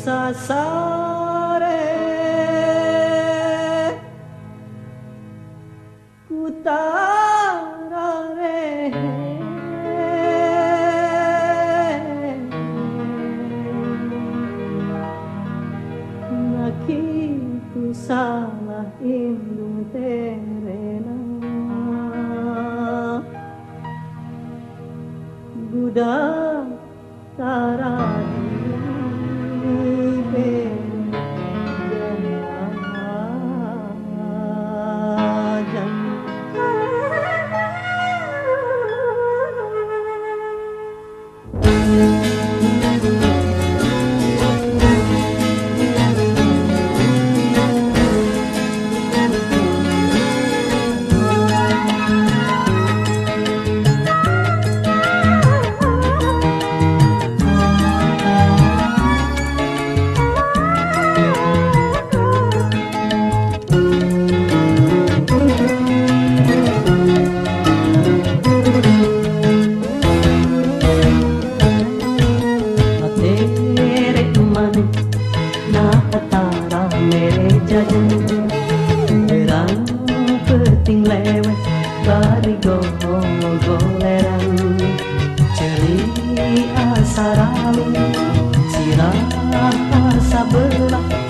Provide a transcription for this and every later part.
sasare utarare nakitu salah indung terena budak tarare Berang penting lewat Bari gomong goleran Ceri asaralu Sirah asa belah.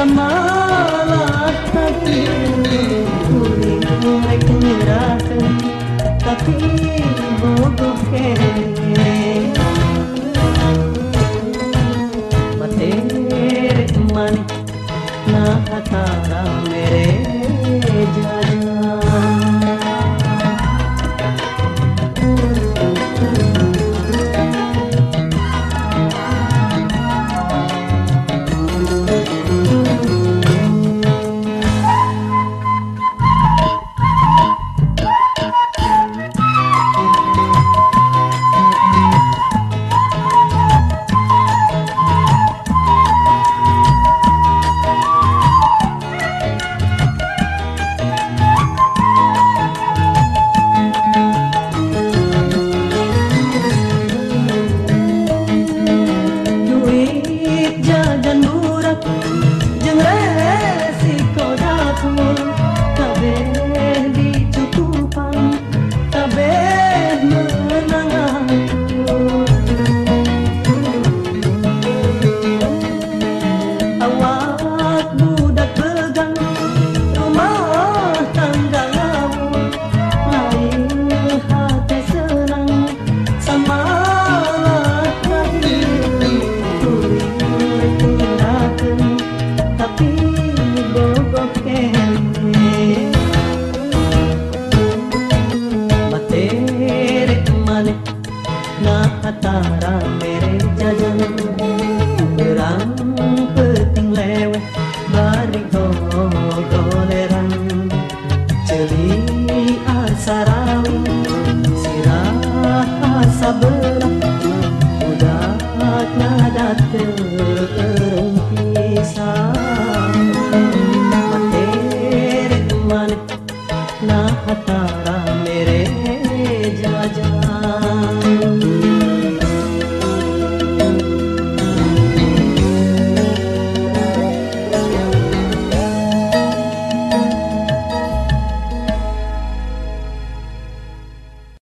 什么？Ceri asarau Sirah asa berat. Budak nada terereng pisah Materi kumanit Nah